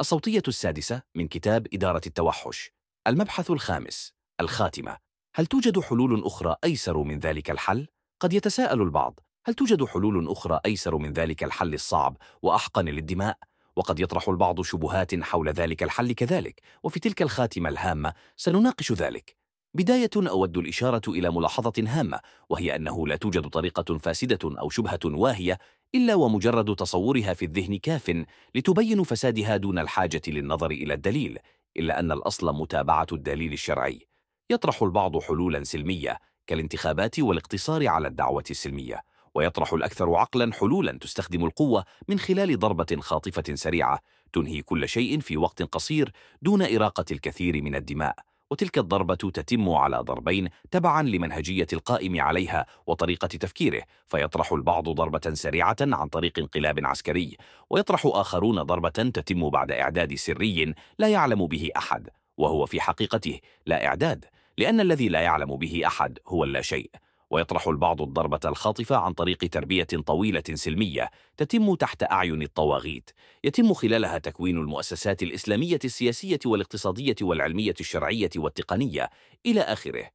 الصوتية السادسة من كتاب إدارة التوحش المبحث الخامس الخاتمة هل توجد حلول أخرى أيسر من ذلك الحل؟ قد يتساءل البعض هل توجد حلول أخرى أيسر من ذلك الحل الصعب وأحقن للدماء؟ وقد يطرح البعض شبهات حول ذلك الحل كذلك وفي تلك الخاتمة الهامة سنناقش ذلك بداية أود الإشارة إلى ملاحظة هامة وهي أنه لا توجد طريقة فاسدة أو شبهة واهية إلا ومجرد تصورها في الذهن كاف لتبين فسادها دون الحاجة للنظر إلى الدليل إلا أن الأصل متابعة الدليل الشرعي. يطرح البعض حلولا سلمية كالانتخابات والاقتصار على الدعوة السلمية ويطرح الأكثر عقلا حلولا تستخدم القوة من خلال ضربة خاطفة سريعة تنهي كل شيء في وقت قصير دون إراقة الكثير من الدماء. وتلك الضربة تتم على ضربين تبعا لمنهجية القائم عليها وطريقة تفكيره فيطرح البعض ضربة سريعة عن طريق انقلاب عسكري ويطرح آخرون ضربة تتم بعد إعداد سري لا يعلم به أحد وهو في حقيقته لا إعداد لأن الذي لا يعلم به أحد هو اللا شيء. ويطرح البعض الضربة الخاطفة عن طريق تربية طويلة سلمية تتم تحت أعين الطواغيت. يتم خلالها تكوين المؤسسات الإسلامية السياسية والاقتصادية والعلمية الشرعية والتقنية إلى آخره.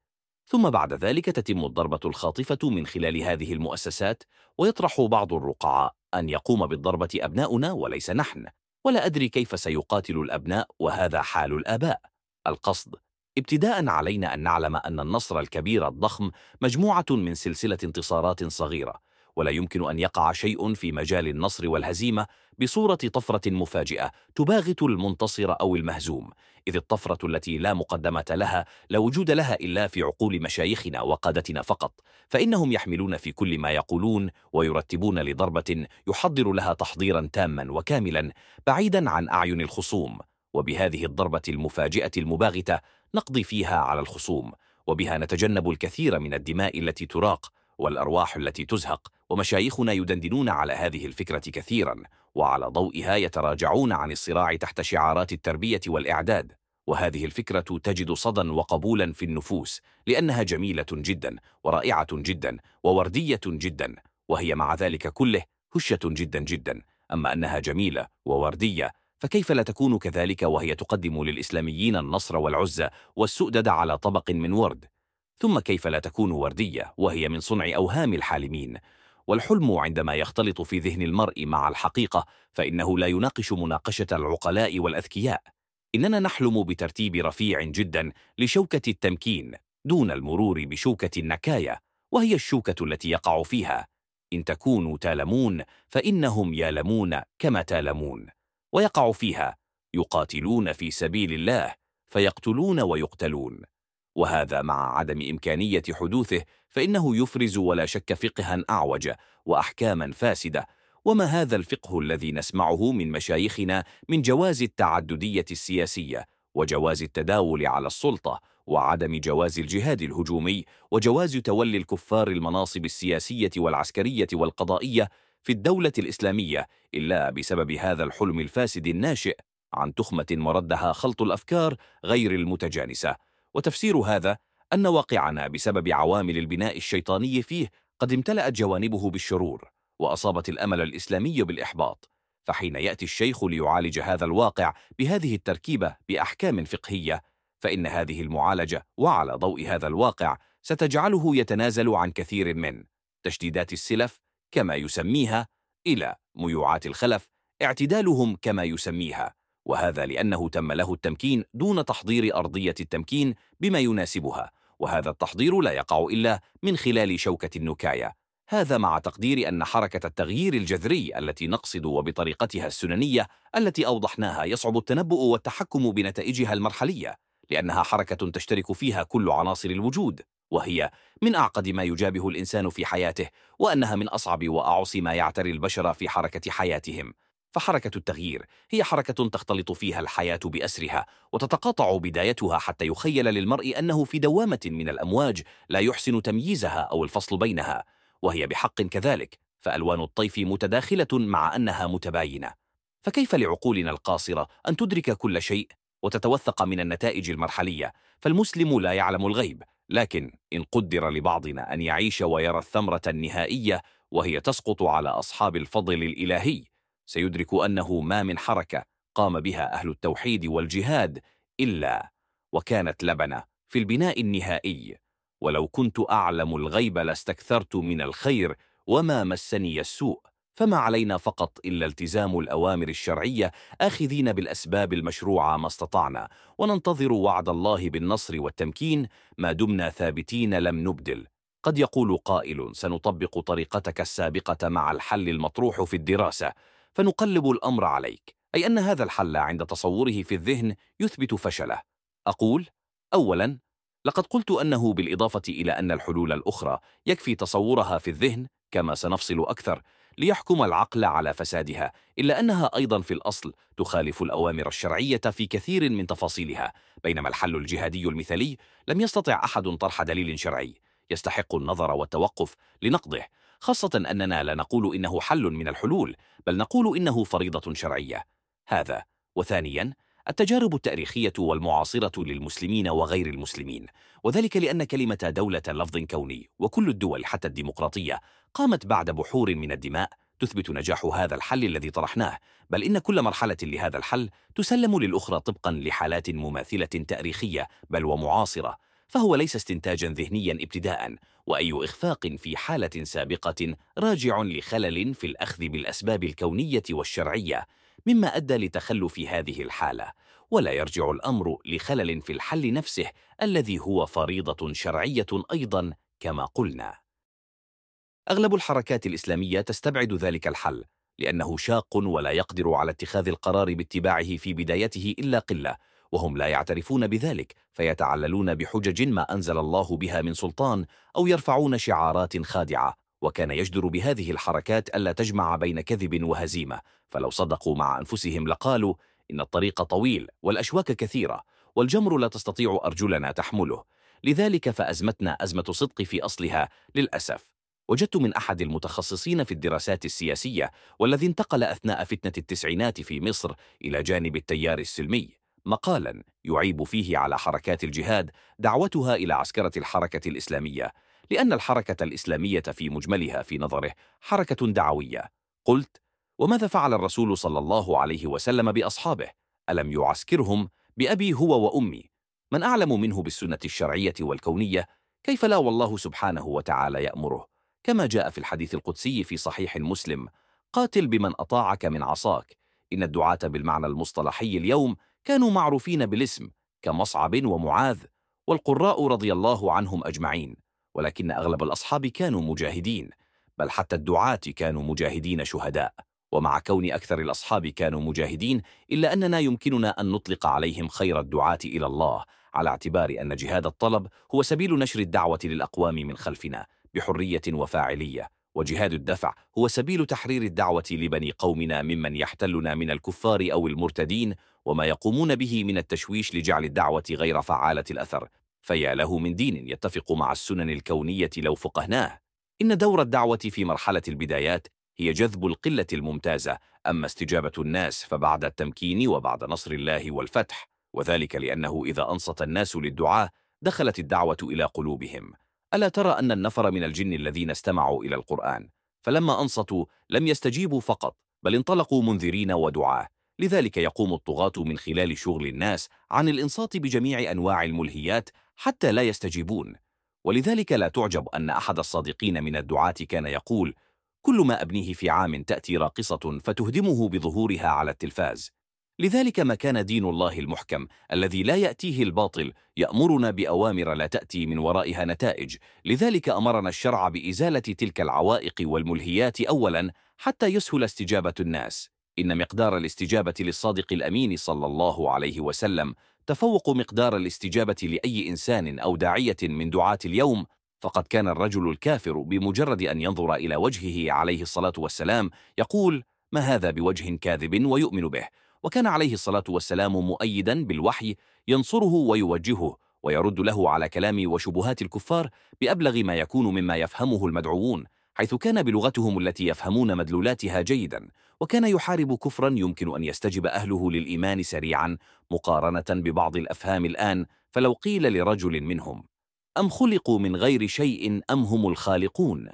ثم بعد ذلك تتم الضربة الخاطفة من خلال هذه المؤسسات ويطرح بعض الرقعاء أن يقوم بالضربة أبناؤنا وليس نحن. ولا أدري كيف سيقاتل الأبناء وهذا حال الآباء. القصد ابتداء علينا أن نعلم أن النصر الكبير الضخم مجموعة من سلسلة انتصارات صغيرة ولا يمكن أن يقع شيء في مجال النصر والهزيمة بصورة طفرة مفاجئة تباغت المنتصر أو المهزوم إذ الطفرة التي لا مقدمة لها لا وجود لها إلا في عقول مشايخنا وقادتنا فقط فإنهم يحملون في كل ما يقولون ويرتبون لضربة يحضر لها تحضيرا تاما وكاملا بعيدا عن أعين الخصوم. وبهذه الضربة المفاجئة المباغتة نقضي فيها على الخصوم وبها نتجنب الكثير من الدماء التي تراق والأرواح التي تزهق ومشايخنا يدندنون على هذه الفكرة كثيرا وعلى ضوئها يتراجعون عن الصراع تحت شعارات التربية والإعداد. وهذه الفكرة تجد صدى وقبولا في النفوس لأنها جميلة جدا ورائعة جدا ووردية جدا وهي مع ذلك كله هشة جدا جدا. أما أنها جميلة ووردية فكيف لا تكون كذلك وهي تقدم للإسلاميين النصر والعزة والسؤدد على طبق من ورد؟ ثم كيف لا تكون وردية وهي من صنع أوهام الحالمين؟ والحلم عندما يختلط في ذهن المرء مع الحقيقة فإنه لا يناقش مناقشة العقلاء والأذكياء. إننا نحلم بترتيب رفيع جدا لشوكة التمكين دون المرور بشوكة النكاية وهي الشوكة التي يقع فيها. إن تكونوا تالمون فإنهم يالمون كما تالمون. ويقع فيها يقاتلون في سبيل الله فيقتلون ويقتلون. وهذا مع عدم إمكانية حدوثه فإنه يفرز ولا شك فقها أعوج وأحكاما فاسدة. وما هذا الفقه الذي نسمعه من مشايخنا من جواز التعددية السياسية وجواز التداول على السلطة وعدم جواز الجهاد الهجومي وجواز تولي الكفار المناصب السياسية والعسكرية والقضائية في الدولة الإسلامية إلا بسبب هذا الحلم الفاسد الناشئ عن تخمة مردها خلط الأفكار غير المتجانسة. وتفسير هذا أن واقعنا بسبب عوامل البناء الشيطاني فيه قد امتلأت جوانبه بالشرور وأصابت الأمل الإسلامي بالإحباط. فحين يأتي الشيخ ليعالج هذا الواقع بهذه التركيبة بأحكام فقهية فإن هذه المعالجة وعلى ضوء هذا الواقع ستجعله يتنازل عن كثير من تشديدات السلف كما يسميها إلى ميوعات الخلف اعتدالهم كما يسميها وهذا لأنه تم له التمكين دون تحضير أرضية التمكين بما يناسبها وهذا التحضير لا يقع إلا من خلال شوكة النكاية. هذا مع تقدير أن حركة التغيير الجذري التي نقصد وبطريقتها السننية التي أوضحناها يصعب التنبؤ والتحكم بنتائجها المرحلية لأنها حركة تشترك فيها كل عناصر الوجود. وهي من أعقد ما يجابه الإنسان في حياته وأنها من أصعب وأعص ما يعتري البشر في حركة حياتهم. فحركة التغيير هي حركة تختلط فيها الحياة بأسرها وتتقاطع بدايتها حتى يخيل للمرء أنه في دوامة من الأمواج لا يحسن تمييزها أو الفصل بينها. وهي بحق كذلك فألوان الطيف متداخلة مع أنها متباينة. فكيف لعقولنا القاصرة أن تدرك كل شيء وتتوثق من النتائج المرحلية؟ فالمسلم لا يعلم الغيب. لكن إن قدر لبعضنا أن يعيش ويرى الثمرة النهائية وهي تسقط على أصحاب الفضل الإلهي سيدرك أنه ما من حركة قام بها أهل التوحيد والجهاد إلا وكانت لبنة في البناء النهائي. ولو كنت أعلم الغيب لاستكثرت من الخير وما مسني السوء. فما علينا فقط إلا التزام الأوامر الشرعية آخذين بالأسباب المشروعة ما استطعنا وننتظر وعد الله بالنصر والتمكين ما دمنا ثابتين لم نبدل. قد يقول قائل سنطبق طريقتك السابقة مع الحل المطروح في الدراسة فنقلب الأمر عليك. أي أن هذا الحل عند تصوره في الذهن يثبت فشله. أقول أولاً لقد قلت أنه بالإضافة إلى أن الحلول الأخرى يكفي تصورها في الذهن كما سنفصل أكثر. ليحكم العقل على فسادها إلا أنها أيضا في الأصل تخالف الأوامر الشرعية في كثير من تفاصيلها بينما الحل الجهادي المثالي لم يستطع أحد طرح دليل شرعي يستحق النظر والتوقف لنقضه خاصة أننا لا نقول إنه حل من الحلول بل نقول إنه فريضة شرعية. هذا وثانيا التجارب التاريخية والمعاصرة للمسلمين وغير المسلمين وذلك لأن كلمة دولة لفظ كوني وكل الدول حتى الديمقراطية قامت بعد بحور من الدماء تثبت نجاح هذا الحل الذي طرحناه بل إن كل مرحلة لهذا الحل تسلم للأخرى طبقا لحالات مماثلة تاريخية بل ومعاصرة فهو ليس استنتاجا ذهنيا ابتداء وأي إخفاق في حالة سابقة راجع لخلل في الأخذ بالأسباب الكونية والشرعية مما أدى لتخلف هذه الحالة. ولا يرجع الأمر لخلل في الحل نفسه الذي هو فريضة شرعية أيضا كما قلنا. أغلب الحركات الإسلامية تستبعد ذلك الحل لأنه شاق ولا يقدر على اتخاذ القرار باتباعه في بدايته إلا قلة. وهم لا يعترفون بذلك فيتعللون بحجج ما أنزل الله بها من سلطان أو يرفعون شعارات خادعة وكان يجدر بهذه الحركات ألا تجمع بين كذب وهزيمة. فلو صدقوا مع أنفسهم لقالوا إن الطريق طويل والأشواك كثيرة والجمر لا تستطيع أرجلنا تحمله. لذلك فأزمتنا أزمة صدق في أصلها للأسف. وجدت من أحد المتخصصين في الدراسات السياسية والذي انتقل أثناء فتنة التسعينات في مصر إلى جانب التيار السلمي. مقالا يعيب فيه على حركات الجهاد دعوتها إلى عسكرة الحركة الإسلامية لأن الحركة الإسلامية في مجملها في نظره حركة دعوية قلت وماذا فعل الرسول صلى الله عليه وسلم بأصحابه؟ ألم يعسكرهم بأبي هو وأمي؟ من أعلم منه بالسنة الشرعية والكونية كيف لا والله سبحانه وتعالى يأمره كما جاء في الحديث القدسي في صحيح مسلم قاتل بمن أطاعك من عصاك إن الدعاة بالمعنى المصطلحي اليوم كانوا معروفين بالاسم كمصعب ومعاذ والقراء رضي الله عنهم أجمعين ولكن أغلب الأصحاب كانوا مجاهدين بل حتى الدعاة كانوا مجاهدين شهداء ومع كون أكثر الأصحاب كانوا مجاهدين إلا أننا يمكننا أن نطلق عليهم خير الدعاة إلى الله على اعتبار أن جهاد الطلب هو سبيل نشر الدعوة للأقوام من خلفنا بحرية وفاعلية وجهاد الدفع هو سبيل تحرير الدعوة لبني قومنا ممن يحتلنا من الكفار أو المرتدين وما يقومون به من التشويش لجعل الدعوة غير فعالة الأثر. فيا له من دين يتفق مع السنن الكونية لو فقهناه. إن دور الدعوة في مرحلة البدايات هي جذب القلة الممتازة. أما استجابة الناس فبعد التمكين وبعد نصر الله والفتح وذلك لأنه إذا أنصت الناس للدعاء دخلت الدعوة إلى قلوبهم. ألا ترى أن النفر من الجن الذين استمعوا إلى القرآن؟ فلما أنصتوا لم يستجيبوا فقط بل انطلقوا منذرين ودعاة. لذلك يقوم الطغاة من خلال شغل الناس عن الإنصات بجميع أنواع الملهيات حتى لا يستجيبون. ولذلك لا تعجب أن أحد الصادقين من الدعاة كان يقول كل ما أبنيه في عام تأتي راقصة فتهدمه بظهورها على التلفاز. لذلك ما كان دين الله المحكم الذي لا يأتيه الباطل يأمرنا بأوامر لا تأتي من ورائها نتائج. لذلك أمرنا الشرع بإزالة تلك العوائق والملهيات أولا حتى يسهل استجابة الناس. إن مقدار الاستجابة للصادق الأمين صلى الله عليه وسلم تفوق مقدار الاستجابة لأي إنسان أو داعية من دعاة اليوم فقد كان الرجل الكافر بمجرد أن ينظر إلى وجهه عليه الصلاة والسلام يقول ما هذا بوجه كاذب ويؤمن به؟ وكان عليه الصلاة والسلام مؤيدا بالوحي ينصره ويوجهه ويرد له على كلام وشبهات الكفار بأبلغ ما يكون مما يفهمه المدعوون. حيث كان بلغتهم التي يفهمون مدلولاتها جيدا وكان يحارب كفرا يمكن أن يستجب أهله للإيمان سريعا مقارنة ببعض الأفهام الآن فلو قيل لرجل منهم أم خلقوا من غير شيء أم هم الخالقون؟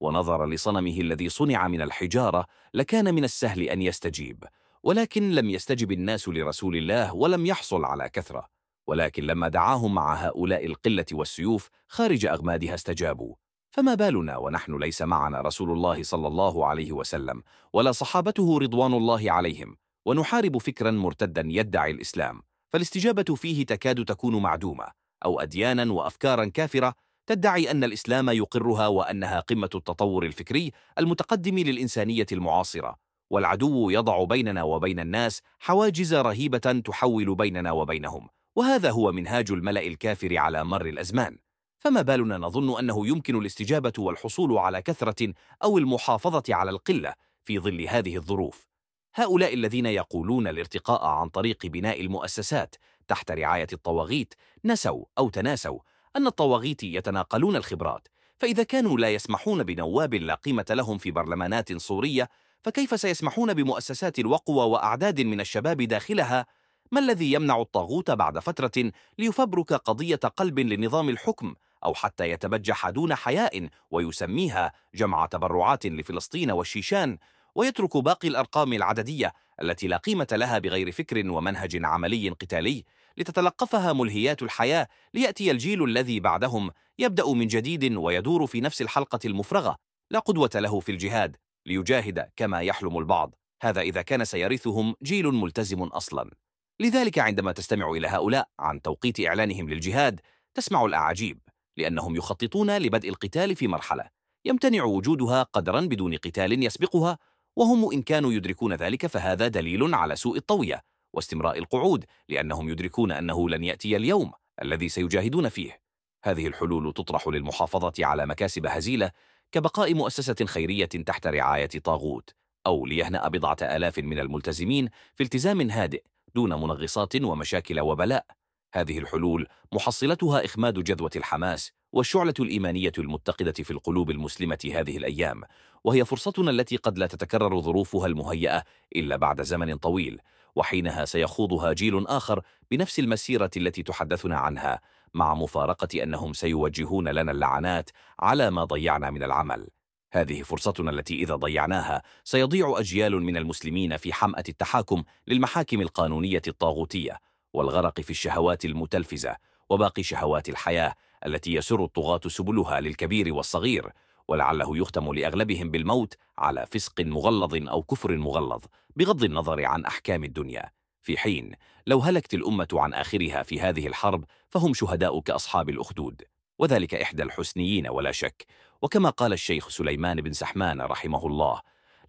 ونظر لصنمه الذي صنع من الحجارة لكان من السهل أن يستجيب ولكن لم يستجب الناس لرسول الله ولم يحصل على كثرة ولكن لما دعاهم مع هؤلاء القلة والسيوف خارج أغمادها استجابوا. فما بالنا ونحن ليس معنا رسول الله صلى الله عليه وسلم ولا صحابته رضوان الله عليهم ونحارب فكرا مرتدا يدعي الإسلام فالاستجابة فيه تكاد تكون معدومة أو أديانا وأفكارا كافرة تدعي أن الإسلام يقرها وأنها قمة التطور الفكري المتقدم للإنسانية المعاصرة والعدو يضع بيننا وبين الناس حواجز رهيبة تحول بيننا وبينهم وهذا هو منهاج الملأ الكافر على مر الأزمان. فما بالنا نظن أنه يمكن الاستجابة والحصول على كثرة أو المحافظة على القلة في ظل هذه الظروف. هؤلاء الذين يقولون الارتقاء عن طريق بناء المؤسسات تحت رعاية الطواغيت نسوا أو تناسوا أن الطواغيت يتناقلون الخبرات فإذا كانوا لا يسمحون بنواب لا قيمة لهم في برلمانات صورية فكيف سيسمحون بمؤسسات الوقوى وأعداد من الشباب داخلها؟ ما الذي يمنع الطاغوت بعد فترة ليفبرك قضية قلب لنظام الحكم أو حتى يتبجح دون حياء ويسميها جمع تبرعات لفلسطين والشيشان ويترك باقي الأرقام العددية التي لا قيمة لها بغير فكر ومنهج عملي قتالي لتتلقفها ملهيات الحياة ليأتي الجيل الذي بعدهم يبدأ من جديد ويدور في نفس الحلقة المفرغة لا قدوة له في الجهاد ليجاهد كما يحلم البعض. هذا إذا كان سيرثهم جيل ملتزم أصلا. لذلك عندما تستمع إلى هؤلاء عن توقيت إعلانهم للجهاد تسمع الأعاجيب. لأنهم يخططون لبدء القتال في مرحلة. يمتنع وجودها قدرا بدون قتال يسبقها وهم إن كانوا يدركون ذلك فهذا دليل على سوء الطوية واستمراء القعود لأنهم يدركون أنه لن يأتي اليوم الذي سيجاهدون فيه. هذه الحلول تطرح للمحافظة على مكاسب هزيلة كبقاء مؤسسة خيرية تحت رعاية طاغوت أو ليهنأ بضعة آلاف من الملتزمين في التزام هادئ دون منغصات ومشاكل وبلاء. هذه الحلول محصلتها إخماد جذوة الحماس والشعلة الإيمانية المتقدة في القلوب المسلمة هذه الأيام وهي فرصتنا التي قد لا تتكرر ظروفها المهيئة إلا بعد زمن طويل وحينها سيخوضها جيل آخر بنفس المسيرة التي تحدثنا عنها مع مفارقة أنهم سيوجهون لنا اللعنات على ما ضيعنا من العمل. هذه فرصتنا التي إذا ضيعناها سيضيع أجيال من المسلمين في حمأة التحاكم للمحاكم القانونية الطاغوتية. والغرق في الشهوات المتلفزة وباقي شهوات الحياة التي يسر الطغاة سبلها للكبير والصغير ولعله يختم لأغلبهم بالموت على فسق مغلظ أو كفر مغلظ بغض النظر عن أحكام الدنيا. في حين لو هلكت الأمة عن آخرها في هذه الحرب فهم شهداء كأصحاب الأخدود. وذلك إحدى الحسنيين ولا شك. وكما قال الشيخ سليمان بن سحمان رحمه الله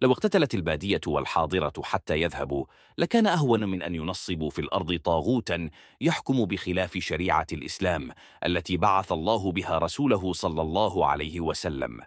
لو اقتتلت البادية والحاضرة حتى يذهبوا لكان أهون من أن ينصبوا في الأرض طاغوتا يحكم بخلاف شريعة الإسلام التي بعث الله بها رسوله صلى الله عليه وسلم.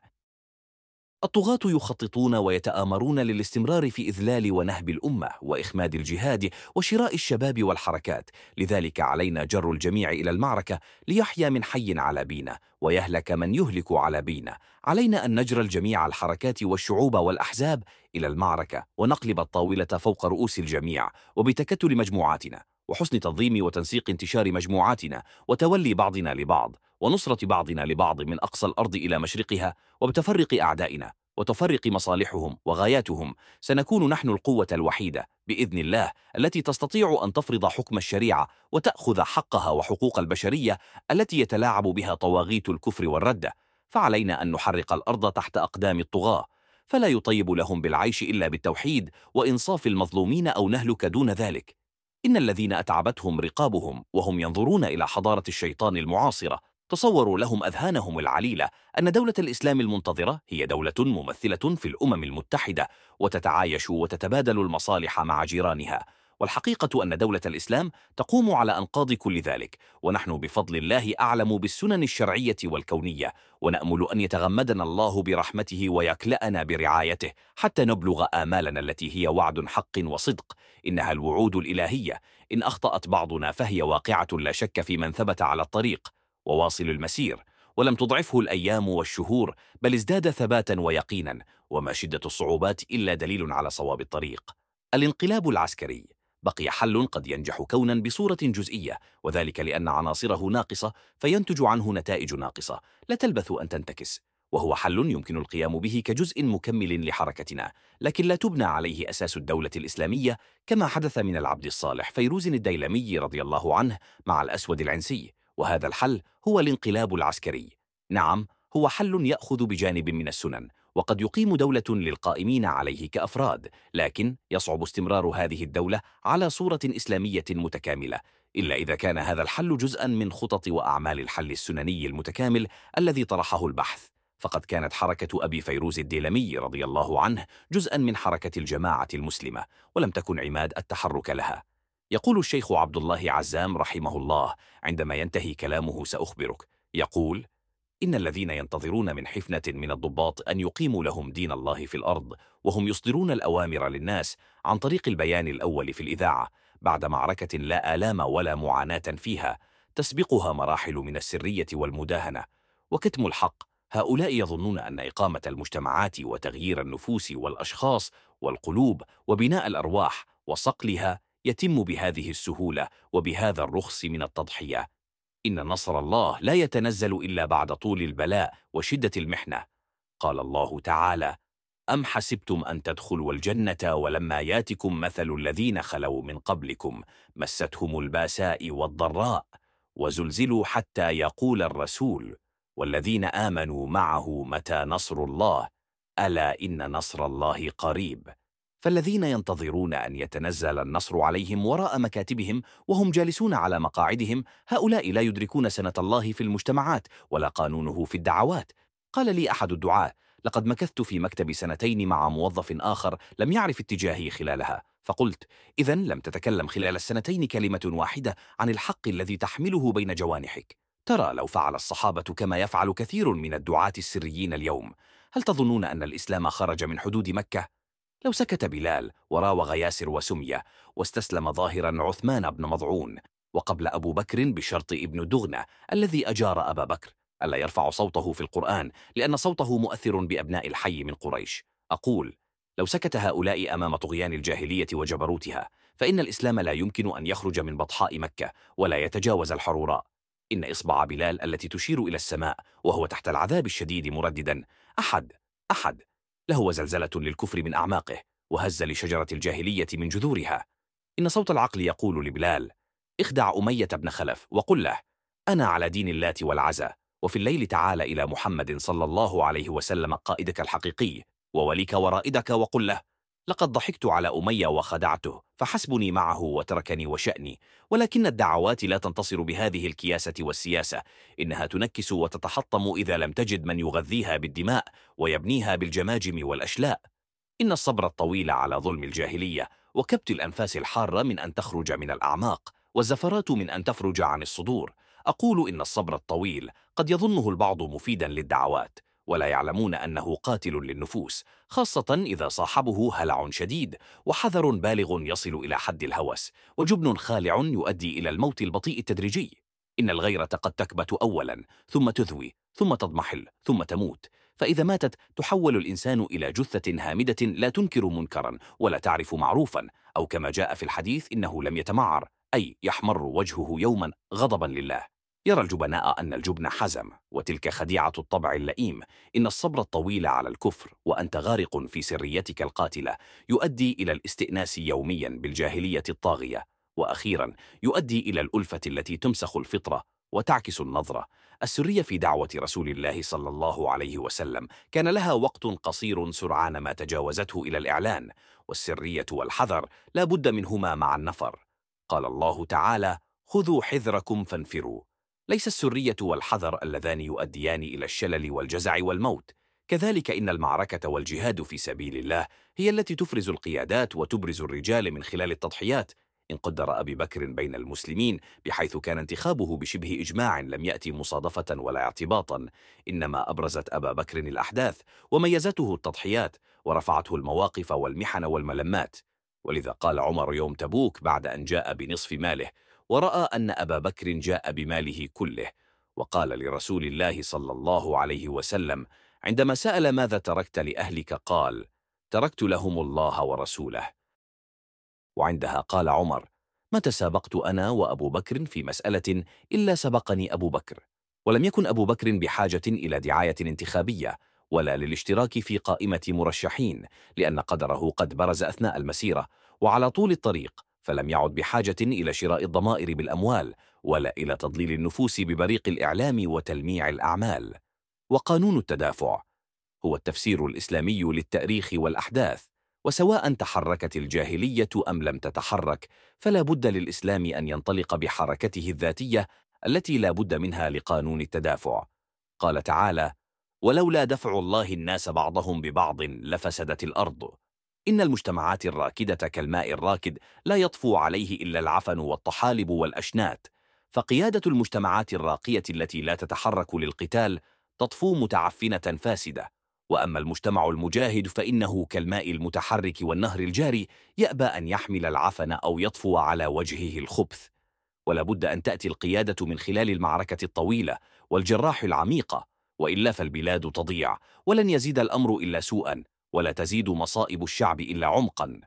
الطغاة يخططون ويتآمرون للاستمرار في إذلال ونهب الأمة وإخماد الجهاد وشراء الشباب والحركات. لذلك علينا جر الجميع إلى المعركة ليحيا من حي على بينا ويهلك من يهلك على بينا. علينا أن نجر الجميع الحركات والشعوب والأحزاب إلى المعركة ونقلب الطاولة فوق رؤوس الجميع. وبتكتل مجموعاتنا. وحسن تنظيم وتنسيق انتشار مجموعاتنا وتولي بعضنا لبعض ونصرة بعضنا لبعض من أقصى الأرض إلى مشرقها وبتفرق أعدائنا وتفرق مصالحهم وغاياتهم. سنكون نحن القوة الوحيدة بإذن الله التي تستطيع أن تفرض حكم الشريعة وتأخذ حقها وحقوق البشرية التي يتلاعب بها طواغيت الكفر والردة فعلينا أن نحرق الأرض تحت أقدام الطغاة. فلا يطيب لهم بالعيش إلا بالتوحيد وإنصاف المظلومين أو نهلك دون ذلك. إن الذين أتعبتهم رقابهم وهم ينظرون إلى حضارة الشيطان المعاصرة تصوروا لهم أذهانهم العليلة أن دولة الإسلام المنتظرة هي دولة ممثلة في الأمم المتحدة وتتعايش وتتبادل المصالح مع جيرانها. والحقيقة أن دولة الإسلام تقوم على أنقاض كل ذلك ونحن بفضل الله أعلم بالسنن الشرعية والكونية ونأمل أن يتغمدنا الله برحمته ويكلأنا برعايته حتى نبلغ آمالنا التي هي وعد حق وصدق. إنها الوعود الإلهية. إن أخطأت بعضنا فهي واقعة لا شك في من ثبت على الطريق. وواصل المسير. ولم تضعفه الأيام والشهور بل ازداد ثباتا ويقينا وما شدة الصعوبات إلا دليل على صواب الطريق. الانقلاب العسكري. بقي حل قد ينجح كونا بصورة جزئية وذلك لأن عناصره ناقصة فينتج عنه نتائج ناقصة. لا تلبث أن تنتكس. وهو حل يمكن القيام به كجزء مكمل لحركتنا لكن لا تبنى عليه أساس الدولة الإسلامية كما حدث من العبد الصالح فيروز الديلمي رضي الله عنه مع الأسود العنسي. وهذا الحل هو الانقلاب العسكري. نعم هو حل يأخذ بجانب من السنن. وقد يقيم دولة للقائمين عليه كأفراد لكن يصعب استمرار هذه الدولة على صورة إسلامية متكاملة إلا إذا كان هذا الحل جزءا من خطط وأعمال الحل السنني المتكامل الذي طرحه البحث. فقد كانت حركة أبي فيروز الديلمي رضي الله عنه جزءا من حركة الجماعة المسلمة ولم تكن عماد التحرك لها. يقول الشيخ عبد الله عزام رحمه الله عندما ينتهي كلامه سأخبرك يقول إن الذين ينتظرون من حفنة من الضباط أن يقيموا لهم دين الله في الأرض وهم يصدرون الأوامر للناس عن طريق البيان الأول في الإذاعة بعد معركة لا آلام ولا معاناة فيها تسبقها مراحل من السرية والمداهنة. وكتم الحق هؤلاء يظنون أن إقامة المجتمعات وتغيير النفوس والأشخاص والقلوب وبناء الأرواح وصقلها يتم بهذه السهولة وبهذا الرخص من التضحية. إن نصر الله لا يتنزل إلا بعد طول البلاء وشدة المحنة. قال الله تعالى أم حسبتم أن تدخلوا الجنة ولما ياتكم مثل الذين خلوا من قبلكم مستهم الباساء والضراء وزلزلوا حتى يقول الرسول والذين آمنوا معه متى نصر الله ألا إن نصر الله قريب فالذين ينتظرون أن يتنزل النصر عليهم وراء مكاتبهم وهم جالسون على مقاعدهم هؤلاء لا يدركون سنة الله في المجتمعات ولا قانونه في الدعوات. قال لي أحد الدعاة لقد مكثت في مكتب سنتين مع موظف آخر لم يعرف اتجاهي خلالها. فقلت إذا لم تتكلم خلال السنتين كلمة واحدة عن الحق الذي تحمله بين جوانحك. ترى لو فعل الصحابة كما يفعل كثير من الدعاة السريين اليوم. هل تظنون أن الإسلام خرج من حدود مكة؟ لو سكت بلال وراوغ ياسر وسمية واستسلم ظاهرا عثمان بن مضعون وقبل أبو بكر بشرط ابن دغنة الذي أجار أبا بكر ألا يرفع صوته في القرآن لأن صوته مؤثر بأبناء الحي من قريش. أقول لو سكت هؤلاء أمام طغيان الجاهلية وجبروتها فإن الإسلام لا يمكن أن يخرج من بطحاء مكة ولا يتجاوز الحروراء إن إصبع بلال التي تشير إلى السماء وهو تحت العذاب الشديد مرددا. أحد أحد. لهو زلزلة للكفر من أعماقه وهز لشجرة الجاهلية من جذورها. إن صوت العقل يقول لبلال اخدع أمية بن خلف وقل له أنا على دين اللات والعزى وفي الليل تعال إلى محمد صلى الله عليه وسلم قائدك الحقيقي ووليك ورائدك وقل له لقد ضحكت على أمية وخدعته فحسبني معه وتركني وشأني ولكن الدعوات لا تنتصر بهذه الكياسة والسياسة إنها تنكس وتتحطم إذا لم تجد من يغذيها بالدماء ويبنيها بالجماجم والأشلاء. إن الصبر الطويل على ظلم الجاهلية وكبت الأنفاس الحارة من أن تخرج من الأعماق والزفرات من أن تفرج عن الصدور. أقول إن الصبر الطويل قد يظنه البعض مفيدا للدعوات. ولا يعلمون أنه قاتل للنفوس خاصة إذا صاحبه هلع شديد وحذر بالغ يصل إلى حد الهوس وجبن خالع يؤدي إلى الموت البطيء التدريجي. إن الغيرة قد تكبت أولا ثم تذوي ثم تضمحل ثم تموت. فإذا ماتت تحول الإنسان إلى جثة هامدة لا تنكر منكرا ولا تعرف معروفا أو كما جاء في الحديث إنه لم يتمعر أي يحمر وجهه يوما غضبا لله. يرى الجبناء أن الجبن حزم وتلك خديعة الطبع اللئيم. إن الصبر الطويل على الكفر وأنت غارق في سريتك القاتلة يؤدي إلى الاستئناس يوميا بالجاهلية الطاغية. وأخيرا يؤدي إلى الألفة التي تمسخ الفطرة وتعكس النظرة. السرية في دعوة رسول الله صلى الله عليه وسلم كان لها وقت قصير سرعان ما تجاوزته إلى الإعلان. والسرية والحذر لا بد منهما مع النفر. قال الله تعالى خذوا حذركم فانفروا. ليس السرية والحذر اللذان يؤديان إلى الشلل والجزع والموت. كذلك إن المعركة والجهاد في سبيل الله هي التي تفرز القيادات وتبرز الرجال من خلال التضحيات. إن قدر أبي بكر بين المسلمين بحيث كان انتخابه بشبه إجماع لم يأتي مصادفة ولا اعتباطا. إنما أبرزت أبا بكر الأحداث وميزته التضحيات ورفعته المواقف والمحن والملمات. ولذا قال عمر يوم تبوك بعد أن جاء بنصف ماله ورأى أن أبا بكر جاء بماله كله وقال لرسول الله صلى الله عليه وسلم عندما سأل ماذا تركت لأهلك قال تركت لهم الله ورسوله. وعندها قال عمر ما تسابقت أنا وأبو بكر في مسألة إلا سبقني أبو بكر ولم يكن أبو بكر بحاجة إلى دعاية انتخابية ولا للاشتراك في قائمة مرشحين لأن قدره قد برز أثناء المسيرة وعلى طول الطريق فلم يعد بحاجة إلى شراء الضمائر بالأموال ولا إلى تضليل النفوس ببريق الإعلام وتلميع الأعمال. وقانون التدافع هو التفسير الإسلامي للتأريخ والأحداث وسواء تحركت الجاهلية أم لم تتحرك فلا بد للإسلام أن ينطلق بحركته الذاتية التي لا بد منها لقانون التدافع. قال تعالى ولولا دفع الله الناس بعضهم ببعض لفسدت الأرض إن المجتمعات الراكدة كالماء الراكد لا يطفو عليه إلا العفن والطحالب والأشنات. فقيادة المجتمعات الراقية التي لا تتحرك للقتال تطفو متعفنة فاسدة. وأما المجتمع المجاهد فإنه كالماء المتحرك والنهر الجاري يأبى أن يحمل العفن أو يطفو على وجهه الخبث. ولا بد أن تأتي القيادة من خلال المعركة الطويلة والجراح العميقة وإلا فالبلاد تضيع ولن يزيد الأمر إلا سوءا. ولا تزيد مصائب الشعب إلا عمقا.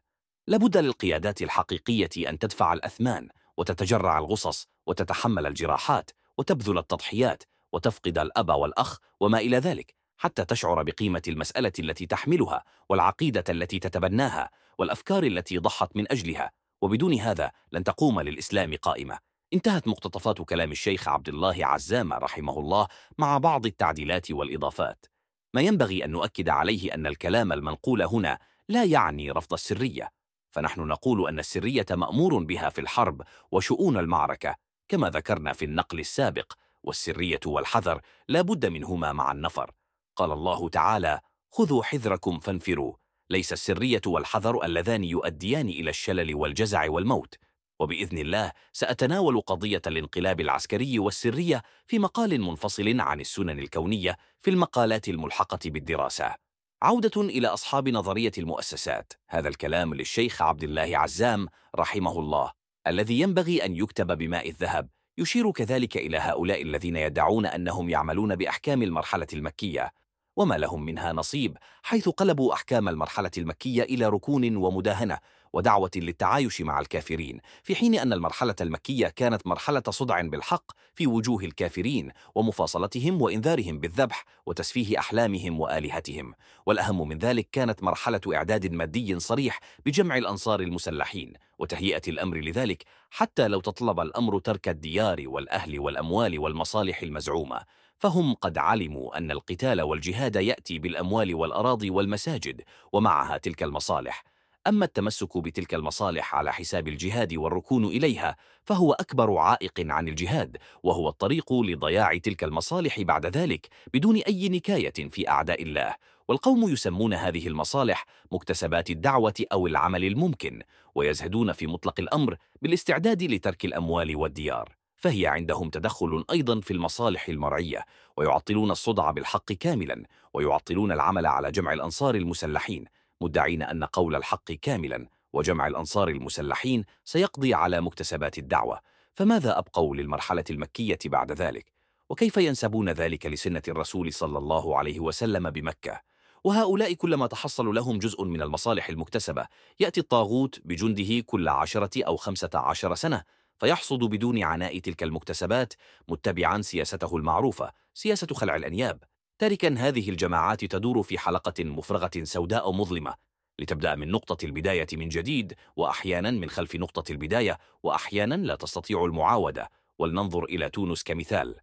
لابد للقيادات الحقيقية أن تدفع الأثمان وتتجرع الغصص وتتحمل الجراحات وتبذل التضحيات وتفقد الأب والأخ وما إلى ذلك حتى تشعر بقيمة المسألة التي تحملها والعقيدة التي تتبناها والأفكار التي ضحت من أجلها. وبدون هذا لن تقوم للإسلام قائمة. انتهت مقتطفات كلام الشيخ عبد الله عزام رحمه الله مع بعض التعديلات والإضافات. ما ينبغي أن نؤكد عليه أن الكلام المنقول هنا لا يعني رفض السرية فنحن نقول أن السرية مأمور بها في الحرب وشؤون المعركة كما ذكرنا في النقل السابق والسرية والحذر لا بد منهما مع النفر. قال الله تعالى خذوا حذركم فانفروا ليس السرية والحذر اللذان يؤديان إلى الشلل والجزع والموت. وبإذن الله سأتناول قضية الانقلاب العسكري والسرية في مقال منفصل عن السنن الكونية في المقالات الملحقة بالدراسة. عودة إلى أصحاب نظرية المؤسسات. هذا الكلام للشيخ عبد الله عزام رحمه الله الذي ينبغي أن يكتب بماء الذهب. يشير كذلك إلى هؤلاء الذين يدعون أنهم يعملون بأحكام المرحلة المكية. وما لهم منها نصيب حيث قلبوا أحكام المرحلة المكية إلى ركون ومداهنة. ودعوة للتعايش مع الكافرين في حين أن المرحلة المكية كانت مرحلة صدع بالحق في وجوه الكافرين ومفاصلتهم وإنذارهم بالذبح وتسفيه أحلامهم وآلهتهم. والأهم من ذلك كانت مرحلة إعداد مادي صريح بجمع الأنصار المسلحين وتهيئة الأمر لذلك حتى لو تطلب الأمر ترك الديار والأهل والأموال والمصالح المزعومة. فهم قد علموا أن القتال والجهاد يأتي بالأموال والأراضي والمساجد ومعها تلك المصالح. أما التمسك بتلك المصالح على حساب الجهاد والركون إليها فهو أكبر عائق عن الجهاد وهو الطريق لضياع تلك المصالح بعد ذلك بدون أي نكاية في أعداء الله. والقوم يسمون هذه المصالح مكتسبات الدعوة أو العمل الممكن ويزهدون في مطلق الأمر بالاستعداد لترك الأموال والديار. فهي عندهم تدخل أيضا في المصالح المرعية ويعطلون الصدع بالحق كاملا ويعطلون العمل على جمع الأنصار المسلحين. مدعين أن قول الحق كاملا وجمع الأنصار المسلحين سيقضي على مكتسبات الدعوة فماذا أبقوا للمرحلة المكية بعد ذلك؟ وكيف ينسبون ذلك لسنة الرسول صلى الله عليه وسلم بمكة؟ وهؤلاء كلما تحصل لهم جزء من المصالح المكتسبة يأتي الطاغوت بجنده كل عشرة أو خمسة عشر سنة فيحصد بدون عناء تلك المكتسبات متبعا سياسته المعروفة سياسة خلع الأنياب تاركا هذه الجماعات تدور في حلقة مفرغة سوداء مظلمة لتبدأ من نقطة البداية من جديد وأحيانا من خلف نقطة البداية وأحيانا لا تستطيع المعاودة. ولننظر إلى تونس كمثال.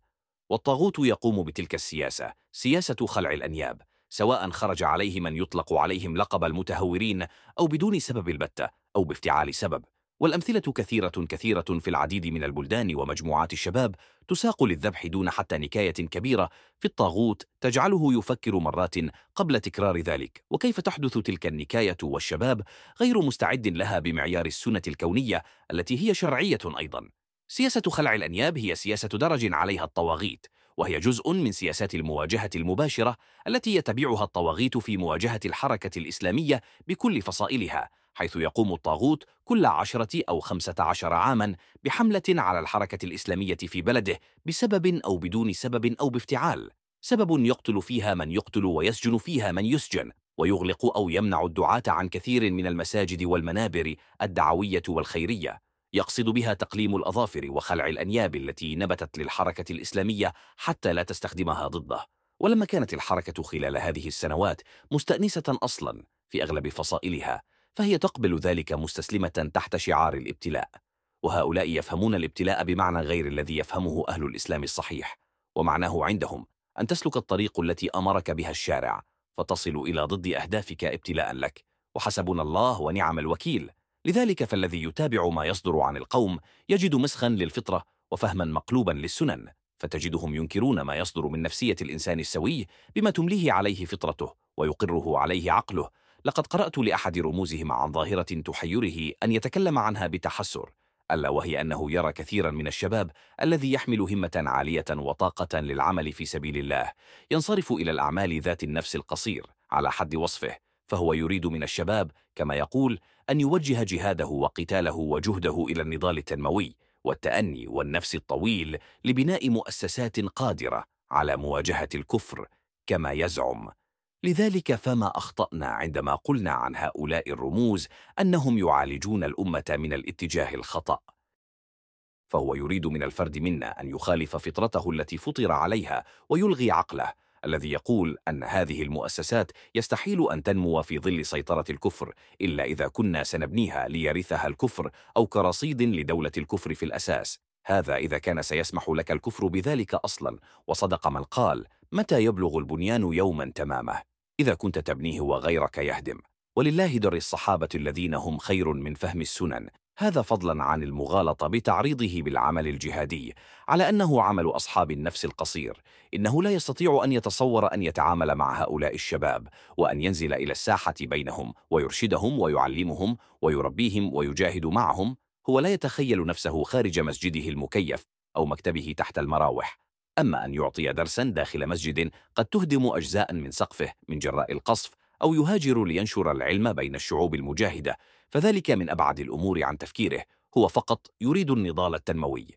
والطاغوت يقوم بتلك السياسة سياسة خلع الأنياب. سواء خرج عليه من يطلق عليهم لقب المتهورين أو بدون سبب البتة أو بافتعال سبب. والأمثلة كثيرة كثيرة في العديد من البلدان ومجموعات الشباب تساق للذبح دون حتى نكاية كبيرة في الطاغوت تجعله يفكر مرات قبل تكرار ذلك. وكيف تحدث تلك النكاية والشباب غير مستعد لها بمعيار السنة الكونية التي هي شرعية أيضا؟ سياسة خلع الأنياب هي سياسة درج عليها الطواغيت وهي جزء من سياسات المواجهة المباشرة التي يتبعها الطواغيت في مواجهة الحركة الإسلامية بكل فصائلها. حيث يقوم الطاغوت كل عشرة أو خمسة عشر عاما بحملة على الحركة الإسلامية في بلده بسبب أو بدون سبب أو بافتعال. سبب يقتل فيها من يقتل ويسجن فيها من يسجن ويغلق أو يمنع الدعاة عن كثير من المساجد والمنابر الدعوية والخيرية. يقصد بها تقليم الأظافر وخلع الأنياب التي نبتت للحركة الإسلامية حتى لا تستخدمها ضده. ولما كانت الحركة خلال هذه السنوات مستأنسة أصلا في أغلب فصائلها. فهي تقبل ذلك مستسلمة تحت شعار الابتلاء وهؤلاء يفهمون الابتلاء بمعنى غير الذي يفهمه أهل الإسلام الصحيح ومعناه عندهم أن تسلك الطريق التي أمرك بها الشارع فتصل إلى ضد أهدافك ابتلاء لك وحسبنا الله ونعم الوكيل. لذلك فالذي يتابع ما يصدر عن القوم يجد مسخا للفطرة وفهما مقلوبا للسنن فتجدهم ينكرون ما يصدر من نفسية الإنسان السوي بما تمليه عليه فطرته ويقره عليه عقله لقد قرأت لأحد رموزهم عن ظاهرة تحيره أن يتكلم عنها بتحسر ألا وهي أنه يرى كثيرا من الشباب الذي يحمل همة عالية وطاقة للعمل في سبيل الله ينصرف إلى الأعمال ذات النفس القصير على حد وصفه فهو يريد من الشباب كما يقول أن يوجه جهاده وقتاله وجهده إلى النضال التنموي والتأني والنفس الطويل لبناء مؤسسات قادرة على مواجهة الكفر كما يزعم. لذلك فما أخطأنا عندما قلنا عن هؤلاء الرموز أنهم يعالجون الأمة من الاتجاه الخطأ. فهو يريد من الفرد منا أن يخالف فطرته التي فطر عليها ويلغي عقله الذي يقول أن هذه المؤسسات يستحيل أن تنمو في ظل سيطرة الكفر إلا إذا كنا سنبنيها ليرثها الكفر أو كرصيد لدولة الكفر في الأساس. هذا إذا كان سيسمح لك الكفر بذلك أصلا. وصدق من قال متى يبلغ البنيان يوما تمامه؟ إذا كنت تبنيه وغيرك يهدم. ولله در الصحابة الذين هم خير من فهم السنن. هذا فضلا عن المغالطة بتعريضه بالعمل الجهادي. على أنه عمل أصحاب النفس القصير. إنه لا يستطيع أن يتصور أن يتعامل مع هؤلاء الشباب وأن ينزل إلى الساحة بينهم ويرشدهم ويعلمهم ويربيهم ويجاهد معهم. هو لا يتخيل نفسه خارج مسجده المكيف أو مكتبه تحت المراوح. أما أن يعطي درسا داخل مسجد قد تهدم أجزاء من سقفه من جراء القصف أو يهاجر لينشر العلم بين الشعوب المجاهدة فذلك من أبعد الأمور عن تفكيره هو فقط يريد النضال التنموي.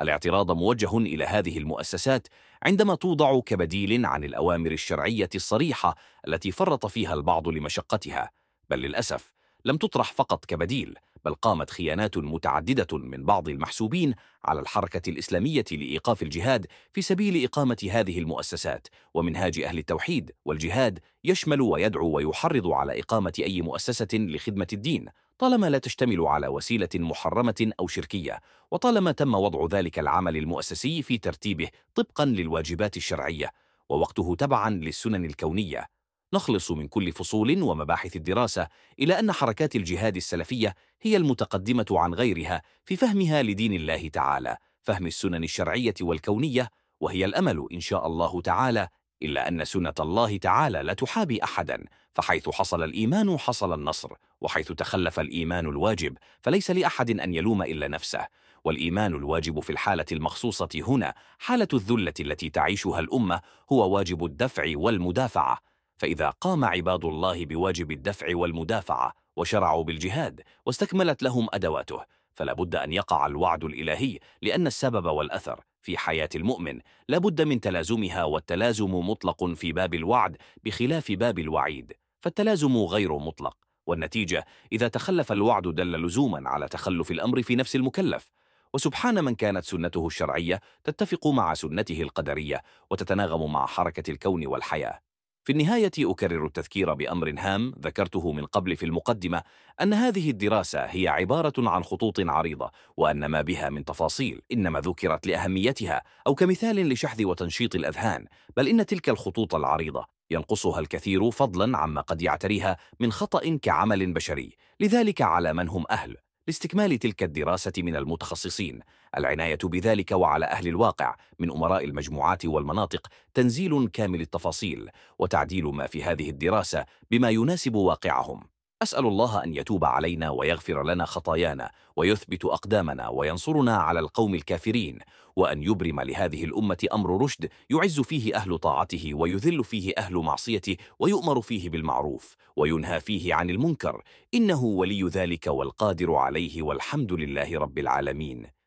الاعتراض موجه إلى هذه المؤسسات عندما توضع كبديل عن الأوامر الشرعية الصريحة التي فرط فيها البعض لمشقتها بل للأسف لم تطرح فقط كبديل بل قامت خيانات متعددة من بعض المحسوبين على الحركة الإسلامية لإيقاف الجهاد في سبيل إقامة هذه المؤسسات. ومنهاج أهل التوحيد والجهاد يشمل ويدعو ويحرض على إقامة أي مؤسسة لخدمة الدين طالما لا تشتمل على وسيلة محرمة أو شركية. وطالما تم وضع ذلك العمل المؤسسي في ترتيبه طبقا للواجبات الشرعية. ووقته تبعا للسنن الكونية. نخلص من كل فصول ومباحث الدراسة إلى أن حركات الجهاد السلفية هي المتقدمة عن غيرها في فهمها لدين الله تعالى فهم السنن الشرعية والكونية وهي الأمل إن شاء الله تعالى إلا أن سنة الله تعالى لا تحابي أحدا فحيث حصل الإيمان حصل النصر وحيث تخلف الإيمان الواجب فليس لأحد أن يلوم إلا نفسه. والإيمان الواجب في الحالة المخصوصة هنا حالة الذلة التي تعيشها الأمة هو واجب الدفع والمدافعة. فإذا قام عباد الله بواجب الدفع والمدافعة وشرعوا بالجهاد واستكملت لهم أدواته فلا بد أن يقع الوعد الإلهي لأن السبب والأثر في حياة المؤمن لا بد من تلازمها والتلازم مطلق في باب الوعد بخلاف باب الوعيد فالتلازم غير مطلق والنتيجة إذا تخلف الوعد دل لزوما على تخلف الأمر في نفس المكلف وسبحان من كانت سنته الشرعية تتفق مع سنته القدرية وتتناغم مع حركة الكون والحياة. في النهاية أكرر التذكير بأمر هام ذكرته من قبل في المقدمة أن هذه الدراسة هي عبارة عن خطوط عريضة وأن ما بها من تفاصيل إنما ذكرت لأهميتها أو كمثال لشحذ وتنشيط الأذهان بل إن تلك الخطوط العريضة ينقصها الكثير فضلا عما قد يعتريها من خطأ كعمل بشري لذلك على من هم أهل. لاستكمال تلك الدراسة من المتخصصين. العناية بذلك وعلى أهل الواقع من أمراء المجموعات والمناطق تنزيل كامل التفاصيل وتعديل ما في هذه الدراسة بما يناسب واقعهم. أسأل الله أن يتوب علينا ويغفر لنا خطايانا ويثبت أقدامنا وينصرنا على القوم الكافرين وأن يبرم لهذه الأمة أمر رشد يعز فيه أهل طاعته ويذل فيه أهل معصيته ويؤمر فيه بالمعروف وينهى فيه عن المنكر. إنه ولي ذلك والقادر عليه والحمد لله رب العالمين.